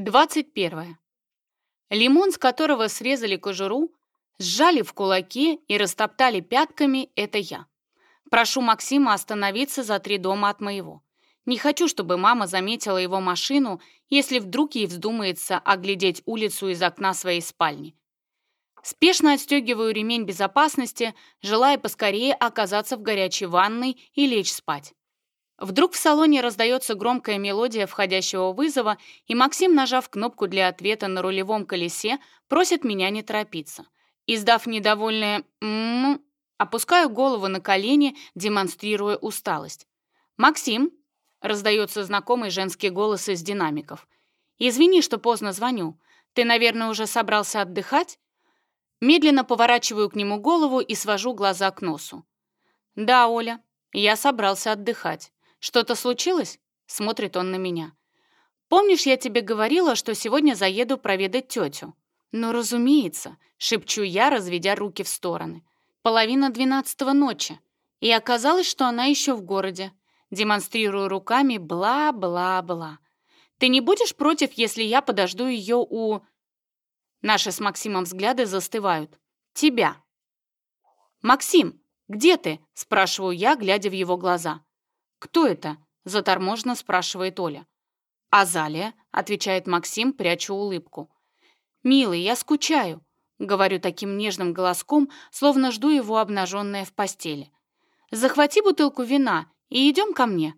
21. Лимон, с которого срезали кожуру, сжали в кулаке и растоптали пятками, это я. Прошу Максима остановиться за три дома от моего. Не хочу, чтобы мама заметила его машину, если вдруг ей вздумается оглядеть улицу из окна своей спальни. Спешно отстегиваю ремень безопасности, желая поскорее оказаться в горячей ванной и лечь спать. Вдруг в салоне раздается громкая мелодия входящего вызова, и Максим, нажав кнопку для ответа на рулевом колесе, просит меня не торопиться. Издав недовольное «ммм», опускаю голову на колени, демонстрируя усталость. «Максим?» — раздается знакомый женский голос из динамиков. «Извини, что поздно звоню. Ты, наверное, уже собрался отдыхать?» Медленно поворачиваю к нему голову и свожу глаза к носу. «Да, Оля, я собрался отдыхать». Что-то случилось?» — смотрит он на меня. «Помнишь, я тебе говорила, что сегодня заеду проведать тетю?» Но разумеется», — шепчу я, разведя руки в стороны. «Половина двенадцатого ночи. И оказалось, что она еще в городе». Демонстрирую руками «бла-бла-бла». «Ты не будешь против, если я подожду ее у...» Наши с Максимом взгляды застывают. «Тебя». «Максим, где ты?» — спрашиваю я, глядя в его глаза. «Кто это?» — заторможенно спрашивает Оля. «Азалия», — отвечает Максим, прячу улыбку. «Милый, я скучаю», — говорю таким нежным голоском, словно жду его обнаженное в постели. «Захвати бутылку вина и идем ко мне».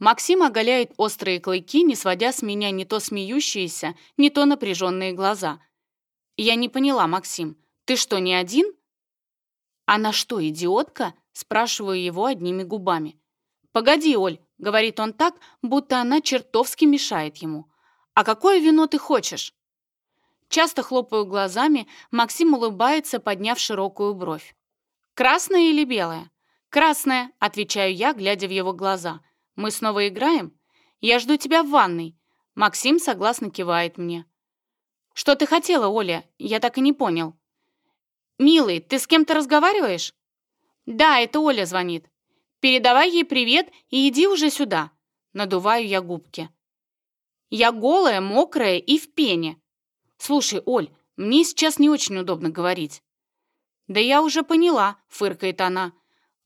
Максим оголяет острые клыки, не сводя с меня ни то смеющиеся, ни то напряженные глаза. «Я не поняла, Максим, ты что, не один?» «Она что, идиотка?» — спрашиваю его одними губами. «Погоди, Оль», — говорит он так, будто она чертовски мешает ему. «А какое вино ты хочешь?» Часто хлопаю глазами, Максим улыбается, подняв широкую бровь. «Красное или белое?» «Красное», — отвечаю я, глядя в его глаза. «Мы снова играем?» «Я жду тебя в ванной». Максим согласно кивает мне. «Что ты хотела, Оля? Я так и не понял». «Милый, ты с кем-то разговариваешь?» «Да, это Оля звонит. Передавай ей привет и иди уже сюда. Надуваю я губки. Я голая, мокрая и в пене. Слушай, Оль, мне сейчас не очень удобно говорить. Да я уже поняла, фыркает она.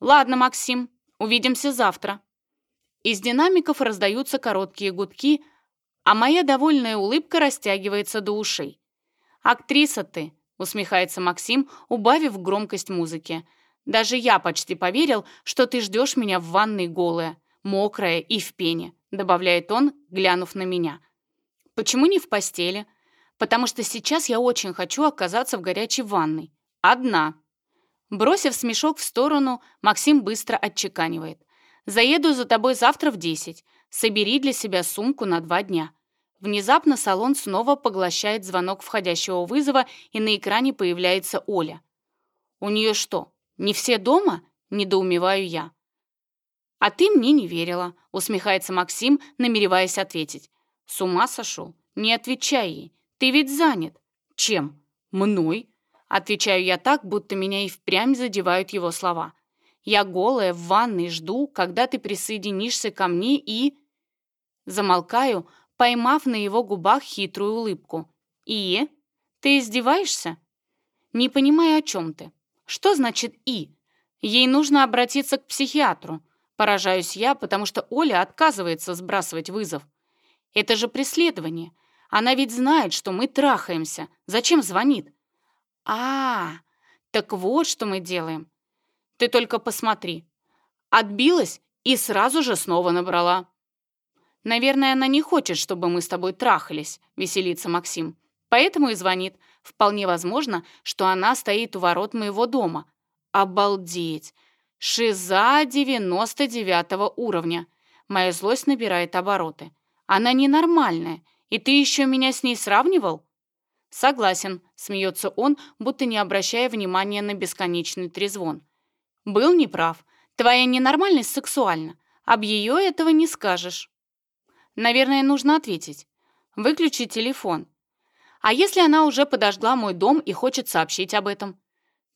Ладно, Максим, увидимся завтра. Из динамиков раздаются короткие гудки, а моя довольная улыбка растягивается до ушей. «Актриса ты!» — усмехается Максим, убавив громкость музыки — даже я почти поверил, что ты ждешь меня в ванной голая, мокрая и в пене», добавляет он, глянув на меня. «Почему не в постели?» «Потому что сейчас я очень хочу оказаться в горячей ванной. Одна». Бросив смешок в сторону, Максим быстро отчеканивает. «Заеду за тобой завтра в 10. Собери для себя сумку на два дня». Внезапно салон снова поглощает звонок входящего вызова, и на экране появляется Оля. «У нее что, не все дома?» — недоумеваю я. «А ты мне не верила», — усмехается Максим, намереваясь ответить. «С ума сошел? Не отвечай ей. Ты ведь занят». «Чем? Мной?» Отвечаю я так, будто меня и впрямь задевают его слова. «Я голая в ванной жду, когда ты присоединишься ко мне и...» Замолкаю, поймав на его губах хитрую улыбку. «И? Ты издеваешься?» «Не понимаю, о чем ты. Что значит «и»? Ей нужно обратиться к психиатру. Поражаюсь я, потому что Оля отказывается сбрасывать вызов. Это же преследование. Она ведь знает, что мы трахаемся. Зачем звонит? А, -а, а, так вот что мы делаем. Ты только посмотри. Отбилась и сразу же снова набрала. Наверное, она не хочет, чтобы мы с тобой трахались, веселится Максим. Поэтому и звонит, Вполне возможно, что она стоит у ворот моего дома. Обалдеть! Шиза 99 уровня. Моя злость набирает обороты. Она ненормальная. И ты еще меня с ней сравнивал? Согласен, смеется он, будто не обращая внимания на бесконечный трезвон. Был неправ. Твоя ненормальность сексуальна. Об ее этого не скажешь. Наверное, нужно ответить. Выключи телефон. А если она уже подожгла мой дом и хочет сообщить об этом?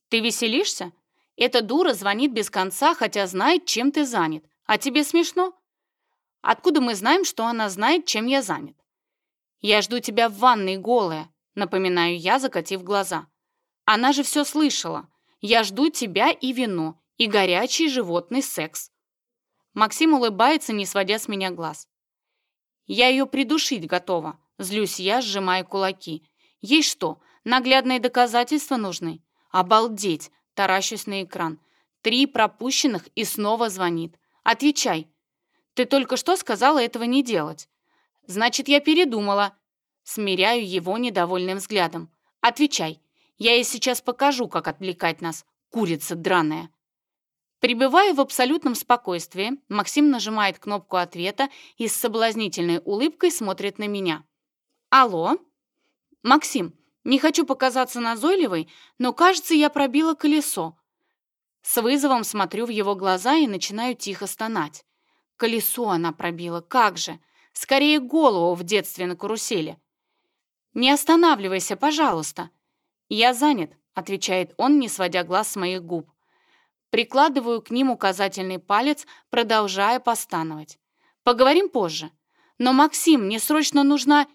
Ты веселишься? Эта дура звонит без конца, хотя знает, чем ты занят. А тебе смешно? Откуда мы знаем, что она знает, чем я занят? Я жду тебя в ванной голая, напоминаю я, закатив глаза. Она же все слышала. Я жду тебя и вино, и горячий животный секс. Максим улыбается, не сводя с меня глаз. Я ее придушить готова. Злюсь я, сжимая кулаки. Ей что, наглядные доказательства нужны? Обалдеть, таращусь на экран. Три пропущенных и снова звонит. Отвечай. Ты только что сказала этого не делать. Значит, я передумала. Смиряю его недовольным взглядом. Отвечай. Я ей сейчас покажу, как отвлекать нас. Курица драная. Прибывая в абсолютном спокойствии, Максим нажимает кнопку ответа и с соблазнительной улыбкой смотрит на меня. Алло? Максим, не хочу показаться назойливой, но кажется, я пробила колесо. С вызовом смотрю в его глаза и начинаю тихо стонать. Колесо она пробила, как же! Скорее голову в детстве на карусели. «Не останавливайся, пожалуйста!» «Я занят», — отвечает он, не сводя глаз с моих губ. Прикладываю к ним указательный палец, продолжая постановать. «Поговорим позже. Но, Максим, мне срочно нужна...»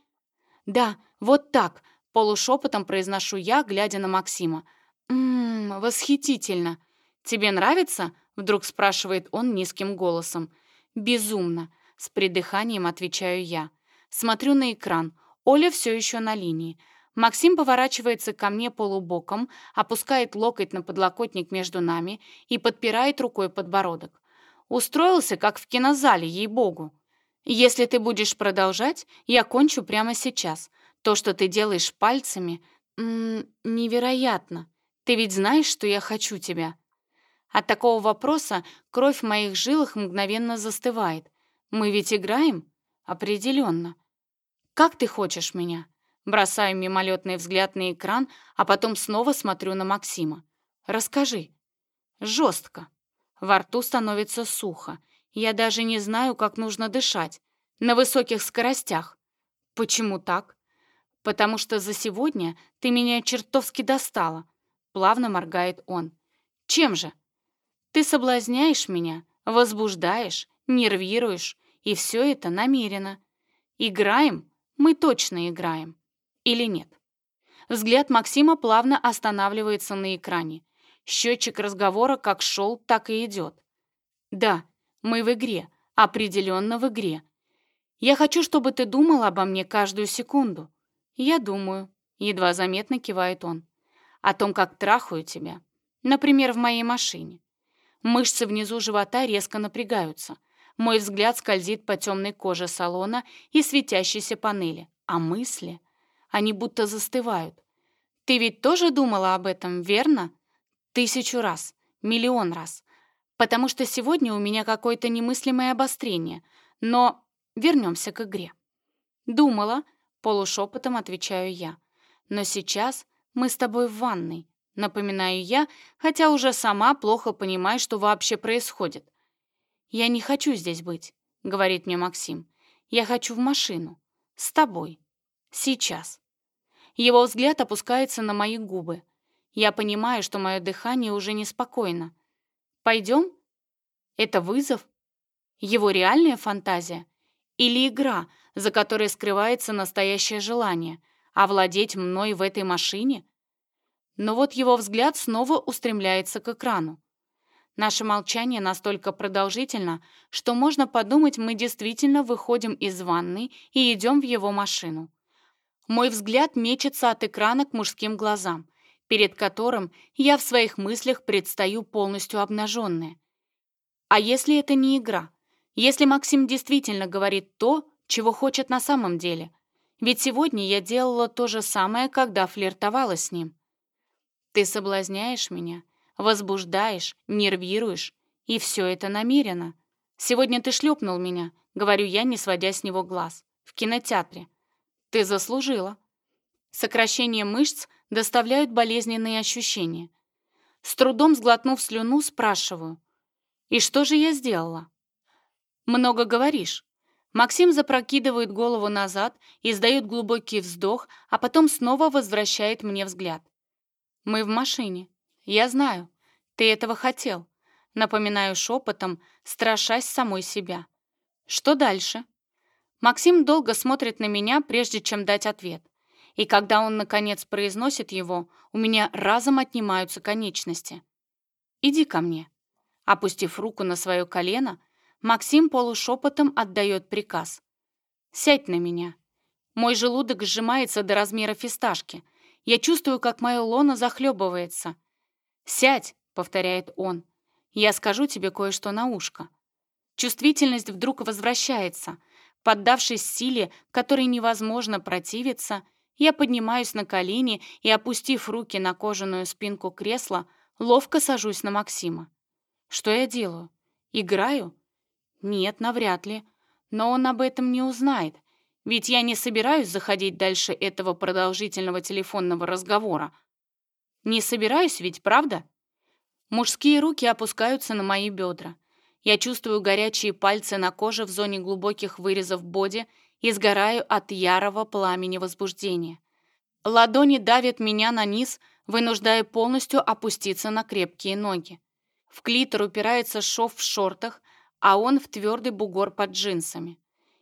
«Да, вот так», — полушепотом произношу я, глядя на Максима. «Ммм, восхитительно. Тебе нравится?» — вдруг спрашивает он низким голосом. «Безумно», — с придыханием отвечаю я. Смотрю на экран. Оля все еще на линии. Максим поворачивается ко мне полубоком, опускает локоть на подлокотник между нами и подпирает рукой подбородок. Устроился, как в кинозале, ей-богу. Если ты будешь продолжать, я кончу прямо сейчас. То, что ты делаешь пальцами, м -м, невероятно. Ты ведь знаешь, что я хочу тебя. От такого вопроса кровь в моих жилах мгновенно застывает. Мы ведь играем? Определенно. Как ты хочешь меня? Бросаю мимолетный взгляд на экран, а потом снова смотрю на Максима. Расскажи. Жестко. Во рту становится сухо, я даже не знаю, как нужно дышать на высоких скоростях. Почему так? Потому что за сегодня ты меня чертовски достала. Плавно моргает он. Чем же? Ты соблазняешь меня, возбуждаешь, нервируешь, и все это намеренно. Играем? Мы точно играем. Или нет? Взгляд Максима плавно останавливается на экране. Счетчик разговора как шел, так и идет. Да, мы в игре, определенно в игре. Я хочу, чтобы ты думал обо мне каждую секунду. Я думаю, едва заметно кивает он, о том, как трахаю тебя. Например, в моей машине. Мышцы внизу живота резко напрягаются. Мой взгляд скользит по темной коже салона и светящейся панели. А мысли? Они будто застывают. Ты ведь тоже думала об этом, верно? Тысячу раз, миллион раз потому что сегодня у меня какое-то немыслимое обострение. Но вернемся к игре. Думала, полушепотом отвечаю я. Но сейчас мы с тобой в ванной, напоминаю я, хотя уже сама плохо понимаю, что вообще происходит. «Я не хочу здесь быть», — говорит мне Максим. «Я хочу в машину. С тобой. Сейчас». Его взгляд опускается на мои губы. Я понимаю, что мое дыхание уже неспокойно. Пойдем? Это вызов? Его реальная фантазия? Или игра, за которой скрывается настоящее желание овладеть мной в этой машине? Но вот его взгляд снова устремляется к экрану. Наше молчание настолько продолжительно, что можно подумать, мы действительно выходим из ванны и идем в его машину. Мой взгляд мечется от экрана к мужским глазам — перед которым я в своих мыслях предстаю полностью обнаженная. А если это не игра? Если Максим действительно говорит то, чего хочет на самом деле? Ведь сегодня я делала то же самое, когда флиртовала с ним. Ты соблазняешь меня, возбуждаешь, нервируешь, и все это намеренно. Сегодня ты шлепнул меня, говорю я, не сводя с него глаз, в кинотеатре. Ты заслужила. Сокращение мышц — доставляют болезненные ощущения. С трудом сглотнув слюну, спрашиваю. «И что же я сделала?» «Много говоришь». Максим запрокидывает голову назад, издает глубокий вздох, а потом снова возвращает мне взгляд. «Мы в машине. Я знаю. Ты этого хотел». Напоминаю шепотом, страшась самой себя. «Что дальше?» Максим долго смотрит на меня, прежде чем дать ответ. И когда он, наконец, произносит его, у меня разом отнимаются конечности. «Иди ко мне». Опустив руку на свое колено, Максим полушепотом отдает приказ. «Сядь на меня». Мой желудок сжимается до размера фисташки. Я чувствую, как мое лоно захлебывается. «Сядь», — повторяет он. «Я скажу тебе кое-что на ушко». Чувствительность вдруг возвращается. Поддавшись силе, которой невозможно противиться, — я поднимаюсь на колени и, опустив руки на кожаную спинку кресла, ловко сажусь на Максима. Что я делаю? Играю? Нет, навряд ли. Но он об этом не узнает, ведь я не собираюсь заходить дальше этого продолжительного телефонного разговора. Не собираюсь ведь, правда? Мужские руки опускаются на мои бедра. Я чувствую горячие пальцы на коже в зоне глубоких вырезов боди и сгораю от ярого пламени возбуждения. Ладони давят меня на низ, вынуждая полностью опуститься на крепкие ноги. В клитор упирается шов в шортах, а он в твердый бугор под джинсами.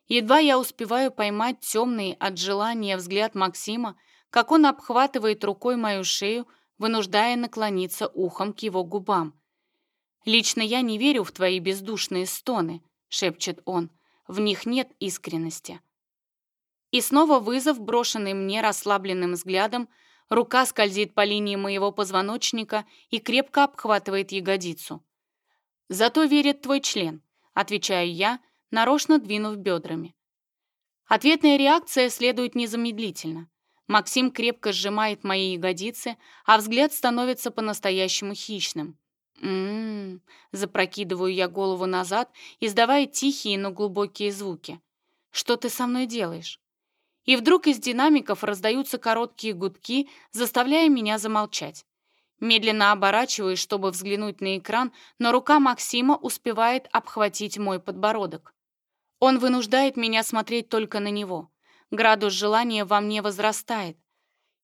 Едва я успеваю поймать темный от желания взгляд Максима, как он обхватывает рукой мою шею, вынуждая наклониться ухом к его губам. «Лично я не верю в твои бездушные стоны», — шепчет он. «В них нет искренности. И снова вызов, брошенный мне расслабленным взглядом, рука скользит по линии моего позвоночника и крепко обхватывает ягодицу. «Зато верит твой член», — отвечаю я, нарочно двинув бедрами. Ответная реакция следует незамедлительно. Максим крепко сжимает мои ягодицы, а взгляд становится по-настоящему хищным. «М-м-м», запрокидываю я голову назад, издавая тихие, но глубокие звуки. «Что ты со мной делаешь?» И вдруг из динамиков раздаются короткие гудки, заставляя меня замолчать. Медленно оборачиваюсь, чтобы взглянуть на экран, но рука Максима успевает обхватить мой подбородок. Он вынуждает меня смотреть только на него. Градус желания во мне возрастает.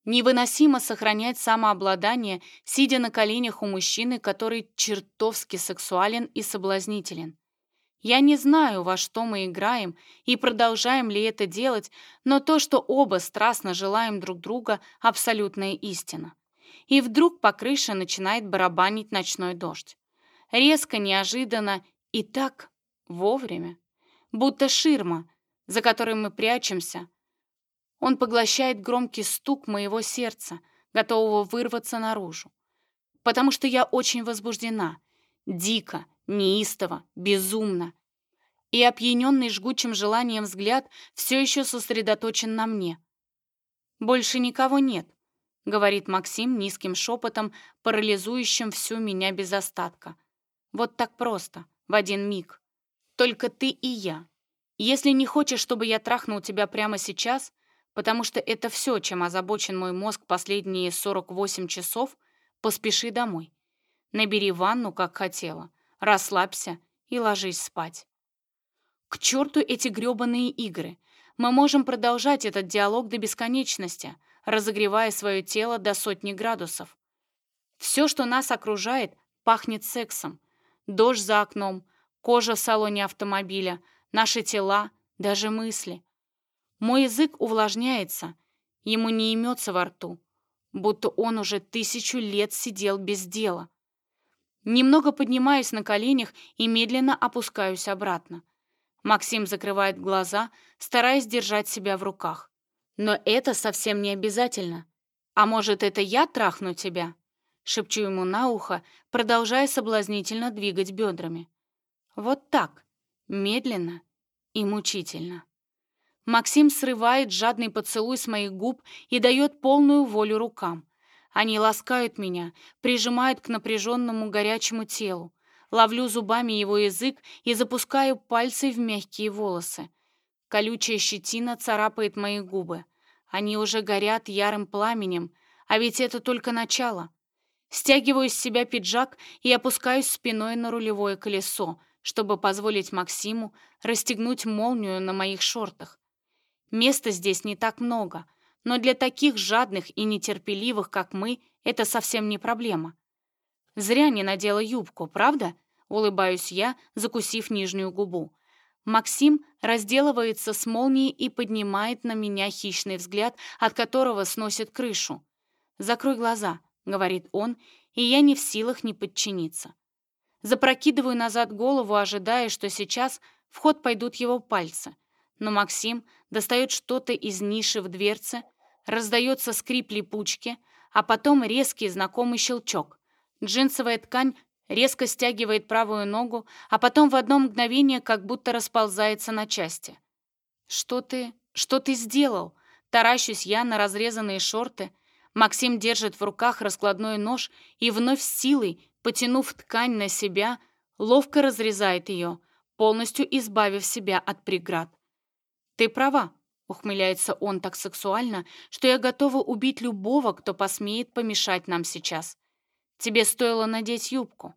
Невыносимо сохранять самообладание, сидя на коленях у мужчины, который чертовски сексуален и соблазнителен. Я не знаю, во что мы играем и продолжаем ли это делать, но то, что оба страстно желаем друг друга, абсолютная истина. И вдруг по крыше начинает барабанить ночной дождь. Резко, неожиданно и так вовремя. Будто ширма, за которой мы прячемся. Он поглощает громкий стук моего сердца, готового вырваться наружу. Потому что я очень возбуждена, дико, неистово, безумно. И опьяненный жгучим желанием взгляд все еще сосредоточен на мне. «Больше никого нет», — говорит Максим низким шепотом, парализующим всю меня без остатка. «Вот так просто, в один миг. Только ты и я. Если не хочешь, чтобы я трахнул тебя прямо сейчас, потому что это все, чем озабочен мой мозг последние 48 часов, поспеши домой. Набери ванну, как хотела» расслабься и ложись спать. К черту эти грёбаные игры. Мы можем продолжать этот диалог до бесконечности, разогревая свое тело до сотни градусов. Все, что нас окружает, пахнет сексом. Дождь за окном, кожа в салоне автомобиля, наши тела, даже мысли. Мой язык увлажняется, ему не имется во рту, будто он уже тысячу лет сидел без дела. Немного поднимаюсь на коленях и медленно опускаюсь обратно. Максим закрывает глаза, стараясь держать себя в руках. «Но это совсем не обязательно. А может, это я трахну тебя?» Шепчу ему на ухо, продолжая соблазнительно двигать бедрами. Вот так, медленно и мучительно. Максим срывает жадный поцелуй с моих губ и дает полную волю рукам. Они ласкают меня, прижимают к напряженному горячему телу. Ловлю зубами его язык и запускаю пальцы в мягкие волосы. Колючая щетина царапает мои губы. Они уже горят ярым пламенем, а ведь это только начало. Стягиваю с себя пиджак и опускаюсь спиной на рулевое колесо, чтобы позволить Максиму расстегнуть молнию на моих шортах. Места здесь не так много, но для таких жадных и нетерпеливых, как мы, это совсем не проблема. Зря не надела юбку, правда? Улыбаюсь я, закусив нижнюю губу. Максим разделывается с молнией и поднимает на меня хищный взгляд, от которого сносит крышу. «Закрой глаза», — говорит он, и я не в силах не подчиниться. Запрокидываю назад голову, ожидая, что сейчас в ход пойдут его пальцы. Но Максим достает что-то из ниши в дверце, Раздается скрип липучки, а потом резкий знакомый щелчок. Джинсовая ткань резко стягивает правую ногу, а потом в одно мгновение как будто расползается на части. «Что ты... что ты сделал?» Таращусь я на разрезанные шорты. Максим держит в руках раскладной нож и вновь с силой, потянув ткань на себя, ловко разрезает ее, полностью избавив себя от преград. «Ты права. Ухмыляется он так сексуально, что я готова убить любого, кто посмеет помешать нам сейчас. Тебе стоило надеть юбку.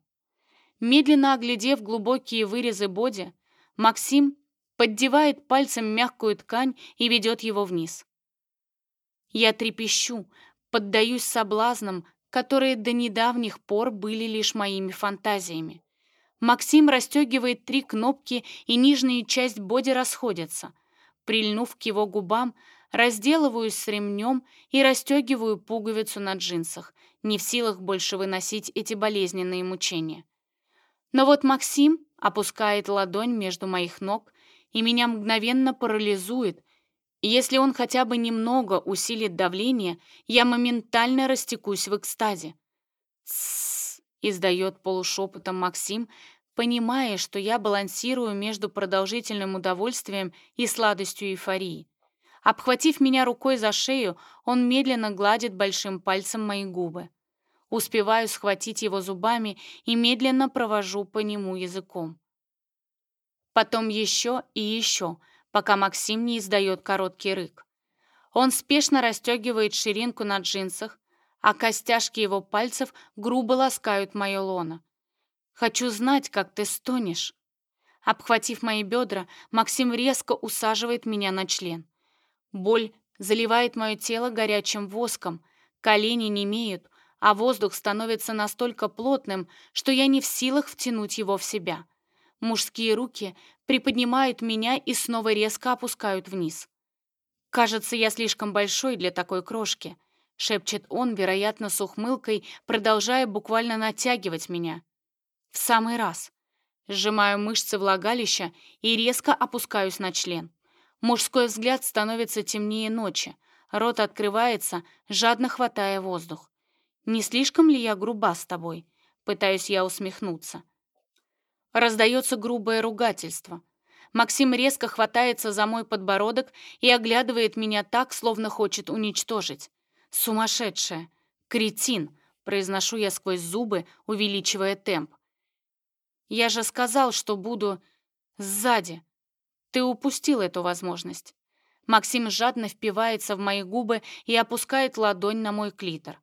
Медленно оглядев глубокие вырезы боди, Максим поддевает пальцем мягкую ткань и ведет его вниз. Я трепещу, поддаюсь соблазнам, которые до недавних пор были лишь моими фантазиями. Максим расстегивает три кнопки, и нижняя часть боди расходится — Прильнув к его губам, разделываюсь с ремнем и расстегиваю пуговицу на джинсах, не в силах больше выносить эти болезненные мучения. Но вот Максим опускает ладонь между моих ног, и меня мгновенно парализует. Если он хотя бы немного усилит давление, я моментально растекусь в экстазе. «Тссс!» — издает полушепотом Максим, понимая, что я балансирую между продолжительным удовольствием и сладостью эйфории. Обхватив меня рукой за шею, он медленно гладит большим пальцем мои губы. Успеваю схватить его зубами и медленно провожу по нему языком. Потом еще и еще, пока Максим не издает короткий рык. Он спешно расстегивает ширинку на джинсах, а костяшки его пальцев грубо ласкают мое лоно. Хочу знать, как ты стонешь». Обхватив мои бедра, Максим резко усаживает меня на член. Боль заливает мое тело горячим воском, колени не имеют, а воздух становится настолько плотным, что я не в силах втянуть его в себя. Мужские руки приподнимают меня и снова резко опускают вниз. «Кажется, я слишком большой для такой крошки», — шепчет он, вероятно, с ухмылкой, продолжая буквально натягивать меня — в самый раз. Сжимаю мышцы влагалища и резко опускаюсь на член. Мужской взгляд становится темнее ночи. Рот открывается, жадно хватая воздух. «Не слишком ли я груба с тобой?» Пытаюсь я усмехнуться. Раздается грубое ругательство. Максим резко хватается за мой подбородок и оглядывает меня так, словно хочет уничтожить. «Сумасшедшая! Кретин!» Произношу я сквозь зубы, увеличивая темп. Я же сказал, что буду сзади. Ты упустил эту возможность. Максим жадно впивается в мои губы и опускает ладонь на мой клитор.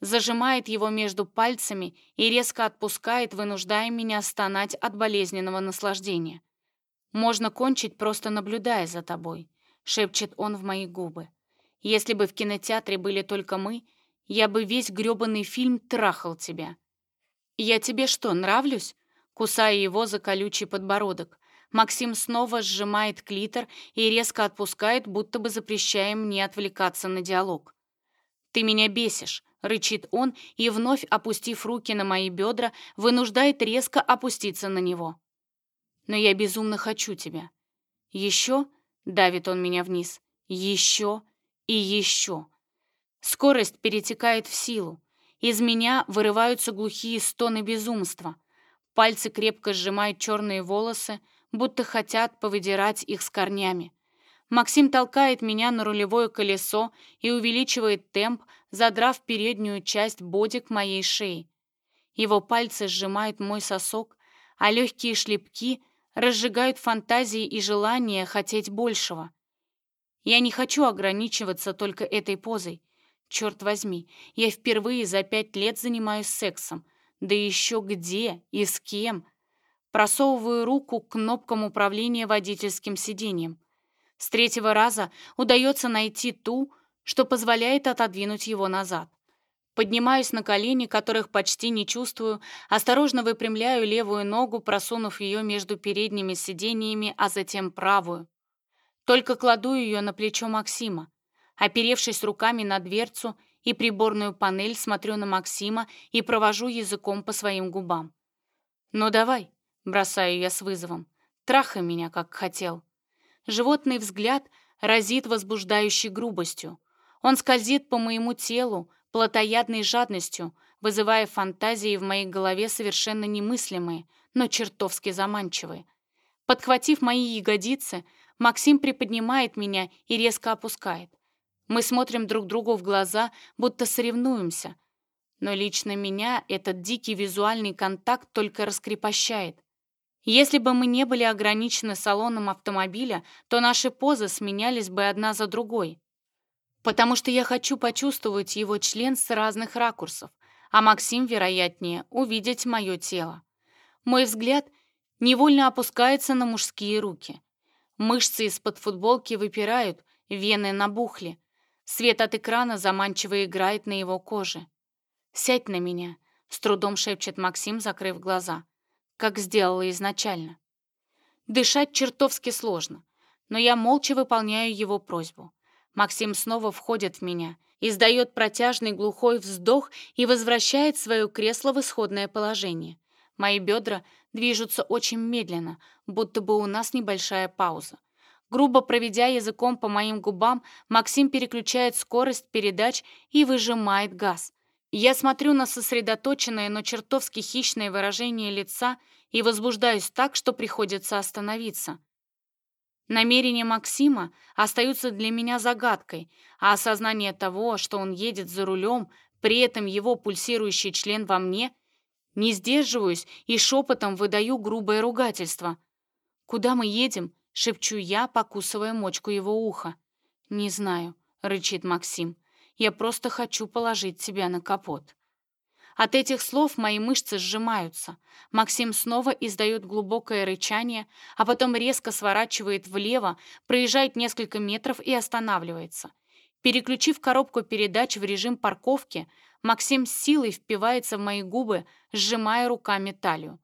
Зажимает его между пальцами и резко отпускает, вынуждая меня стонать от болезненного наслаждения. «Можно кончить, просто наблюдая за тобой», — шепчет он в мои губы. «Если бы в кинотеатре были только мы, я бы весь грёбаный фильм трахал тебя». «Я тебе что, нравлюсь?» кусая его за колючий подбородок. Максим снова сжимает клитор и резко отпускает, будто бы запрещая мне отвлекаться на диалог. «Ты меня бесишь», — рычит он и, вновь опустив руки на мои бедра, вынуждает резко опуститься на него. «Но я безумно хочу тебя». «Еще?» — давит он меня вниз. «Еще и еще». Скорость перетекает в силу. Из меня вырываются глухие стоны безумства — Пальцы крепко сжимают черные волосы, будто хотят повыдирать их с корнями. Максим толкает меня на рулевое колесо и увеличивает темп, задрав переднюю часть боди к моей шее. Его пальцы сжимают мой сосок, а легкие шлепки разжигают фантазии и желание хотеть большего. Я не хочу ограничиваться только этой позой. Черт возьми, я впервые за пять лет занимаюсь сексом — да еще где и с кем? Просовываю руку к кнопкам управления водительским сиденьем. С третьего раза удается найти ту, что позволяет отодвинуть его назад. Поднимаюсь на колени, которых почти не чувствую, осторожно выпрямляю левую ногу, просунув ее между передними сиденьями, а затем правую. Только кладу ее на плечо Максима. Оперевшись руками на дверцу, и приборную панель, смотрю на Максима и провожу языком по своим губам. «Ну давай», — бросаю я с вызовом, — «трахай меня, как хотел». Животный взгляд разит возбуждающей грубостью. Он скользит по моему телу, плотоядной жадностью, вызывая фантазии в моей голове совершенно немыслимые, но чертовски заманчивые. Подхватив мои ягодицы, Максим приподнимает меня и резко опускает. Мы смотрим друг другу в глаза, будто соревнуемся. Но лично меня этот дикий визуальный контакт только раскрепощает. Если бы мы не были ограничены салоном автомобиля, то наши позы сменялись бы одна за другой. Потому что я хочу почувствовать его член с разных ракурсов, а Максим, вероятнее, увидеть мое тело. Мой взгляд невольно опускается на мужские руки. Мышцы из-под футболки выпирают, вены набухли. Свет от экрана заманчиво играет на его коже. «Сядь на меня», — с трудом шепчет Максим, закрыв глаза, как сделала изначально. Дышать чертовски сложно, но я молча выполняю его просьбу. Максим снова входит в меня, издает протяжный глухой вздох и возвращает свое кресло в исходное положение. Мои бедра движутся очень медленно, будто бы у нас небольшая пауза. Грубо проведя языком по моим губам, Максим переключает скорость передач и выжимает газ. Я смотрю на сосредоточенное, но чертовски хищное выражение лица и возбуждаюсь так, что приходится остановиться. Намерения Максима остаются для меня загадкой, а осознание того, что он едет за рулем, при этом его пульсирующий член во мне, не сдерживаюсь и шепотом выдаю грубое ругательство. «Куда мы едем?» — шепчу я, покусывая мочку его уха. «Не знаю», — рычит Максим. «Я просто хочу положить тебя на капот». От этих слов мои мышцы сжимаются. Максим снова издает глубокое рычание, а потом резко сворачивает влево, проезжает несколько метров и останавливается. Переключив коробку передач в режим парковки, Максим с силой впивается в мои губы, сжимая руками талию.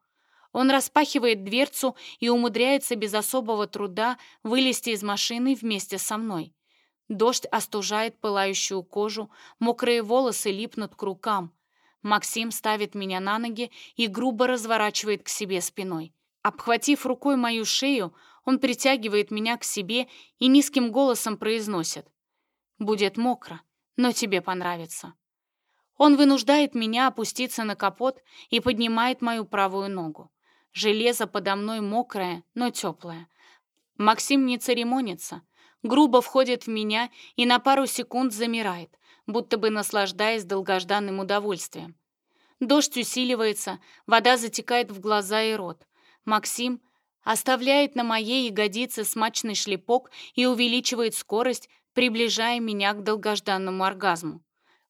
Он распахивает дверцу и умудряется без особого труда вылезти из машины вместе со мной. Дождь остужает пылающую кожу, мокрые волосы липнут к рукам. Максим ставит меня на ноги и грубо разворачивает к себе спиной. Обхватив рукой мою шею, он притягивает меня к себе и низким голосом произносит. «Будет мокро, но тебе понравится». Он вынуждает меня опуститься на капот и поднимает мою правую ногу. Железо подо мной мокрое, но теплое. Максим не церемонится. Грубо входит в меня и на пару секунд замирает, будто бы наслаждаясь долгожданным удовольствием. Дождь усиливается, вода затекает в глаза и рот. Максим оставляет на моей ягодице смачный шлепок и увеличивает скорость, приближая меня к долгожданному оргазму.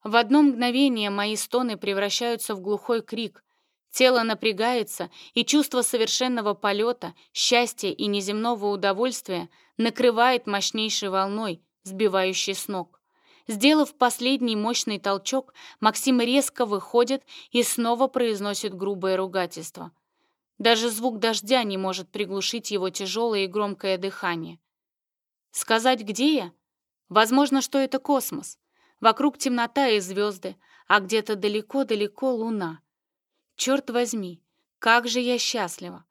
В одно мгновение мои стоны превращаются в глухой крик, Тело напрягается, и чувство совершенного полета, счастья и неземного удовольствия накрывает мощнейшей волной, сбивающей с ног. Сделав последний мощный толчок, Максим резко выходит и снова произносит грубое ругательство. Даже звук дождя не может приглушить его тяжелое и громкое дыхание. Сказать, где я? Возможно, что это космос. Вокруг темнота и звезды, а где-то далеко-далеко луна — Черт возьми, как же я счастлива!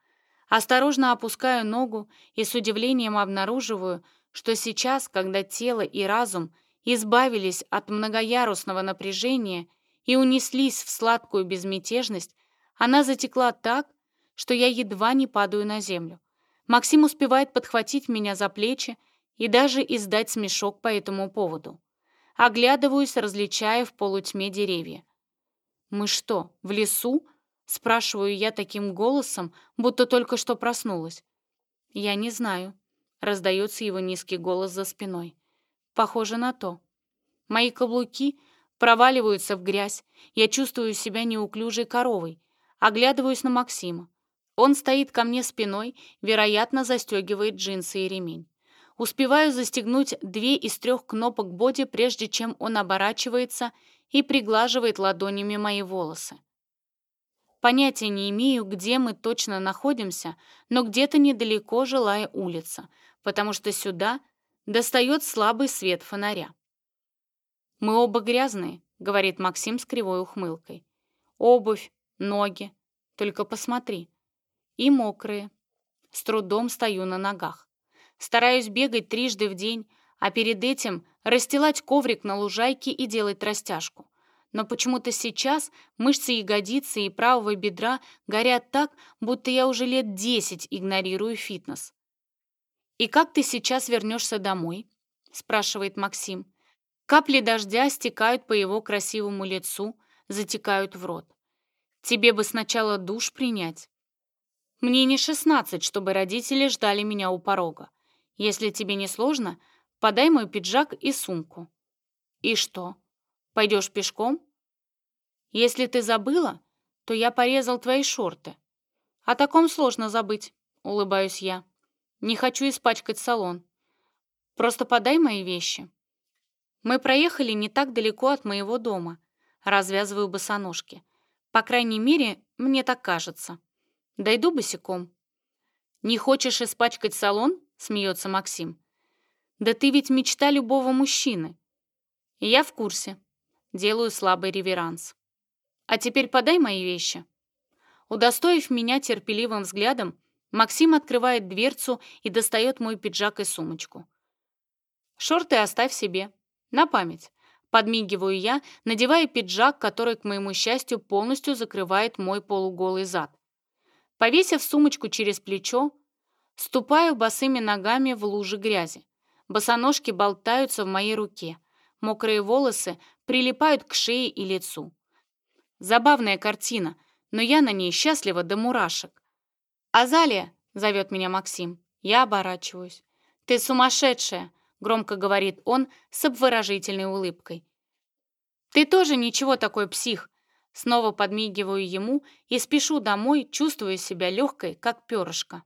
Осторожно опускаю ногу и с удивлением обнаруживаю, что сейчас, когда тело и разум избавились от многоярусного напряжения и унеслись в сладкую безмятежность, она затекла так, что я едва не падаю на землю. Максим успевает подхватить меня за плечи и даже издать смешок по этому поводу. Оглядываюсь, различая в полутьме деревья. «Мы что, в лесу?» Спрашиваю я таким голосом, будто только что проснулась. «Я не знаю», — раздается его низкий голос за спиной. «Похоже на то. Мои каблуки проваливаются в грязь, я чувствую себя неуклюжей коровой, оглядываюсь на Максима. Он стоит ко мне спиной, вероятно, застегивает джинсы и ремень. Успеваю застегнуть две из трех кнопок боди, прежде чем он оборачивается и приглаживает ладонями мои волосы. Понятия не имею, где мы точно находимся, но где-то недалеко жилая улица, потому что сюда достает слабый свет фонаря. «Мы оба грязные», — говорит Максим с кривой ухмылкой. «Обувь, ноги, только посмотри. И мокрые. С трудом стою на ногах. Стараюсь бегать трижды в день, а перед этим расстилать коврик на лужайке и делать растяжку но почему-то сейчас мышцы ягодицы и правого бедра горят так, будто я уже лет 10 игнорирую фитнес. «И как ты сейчас вернешься домой?» — спрашивает Максим. Капли дождя стекают по его красивому лицу, затекают в рот. «Тебе бы сначала душ принять». «Мне не 16, чтобы родители ждали меня у порога. Если тебе не сложно, подай мой пиджак и сумку». «И что?» Пойдешь пешком? Если ты забыла, то я порезал твои шорты. О таком сложно забыть, улыбаюсь я. Не хочу испачкать салон. Просто подай мои вещи. Мы проехали не так далеко от моего дома. Развязываю босоножки. По крайней мере, мне так кажется. Дойду босиком. «Не хочешь испачкать салон?» — смеется Максим. «Да ты ведь мечта любого мужчины». «Я в курсе». Делаю слабый реверанс. А теперь подай мои вещи». Удостоив меня терпеливым взглядом, Максим открывает дверцу и достает мой пиджак и сумочку. «Шорты оставь себе. На память». Подмигиваю я, надевая пиджак, который, к моему счастью, полностью закрывает мой полуголый зад. Повесив сумочку через плечо, ступаю босыми ногами в луже грязи. Босоножки болтаются в моей руке. Мокрые волосы прилипают к шее и лицу. Забавная картина, но я на ней счастлива до мурашек. «Азалия!» — зовет меня Максим. Я оборачиваюсь. «Ты сумасшедшая!» — громко говорит он с обворожительной улыбкой. «Ты тоже ничего такой псих!» Снова подмигиваю ему и спешу домой, чувствуя себя легкой, как перышко.